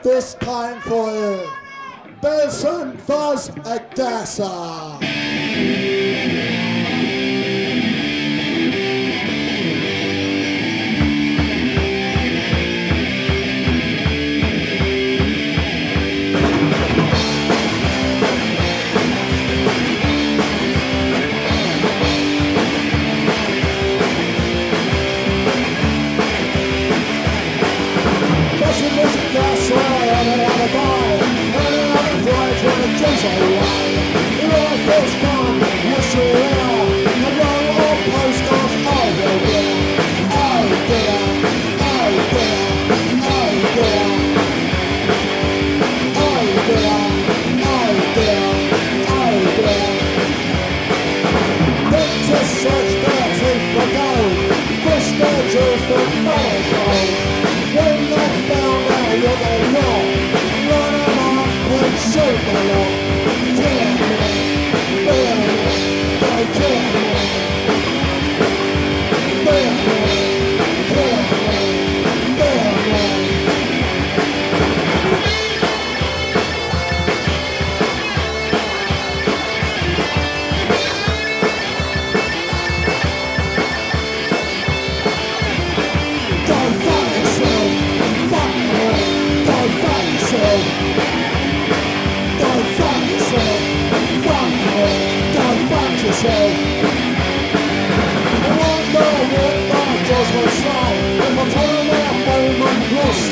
This time for you, Benson Vaz Agassa. gracias.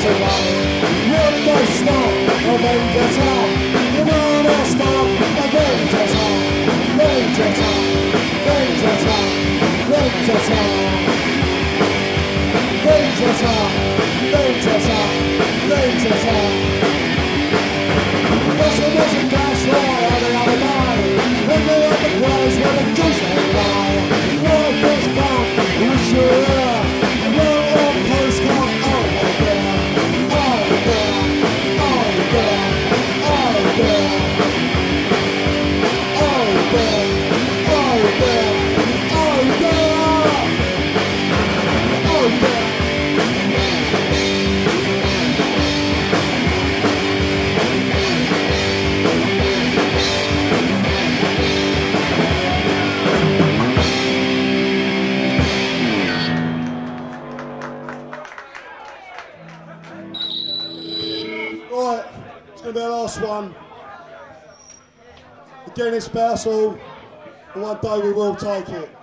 tonight With the smoke of Angels Hall You stop Gonna the last one. Again, it's Basel. One day we will take it.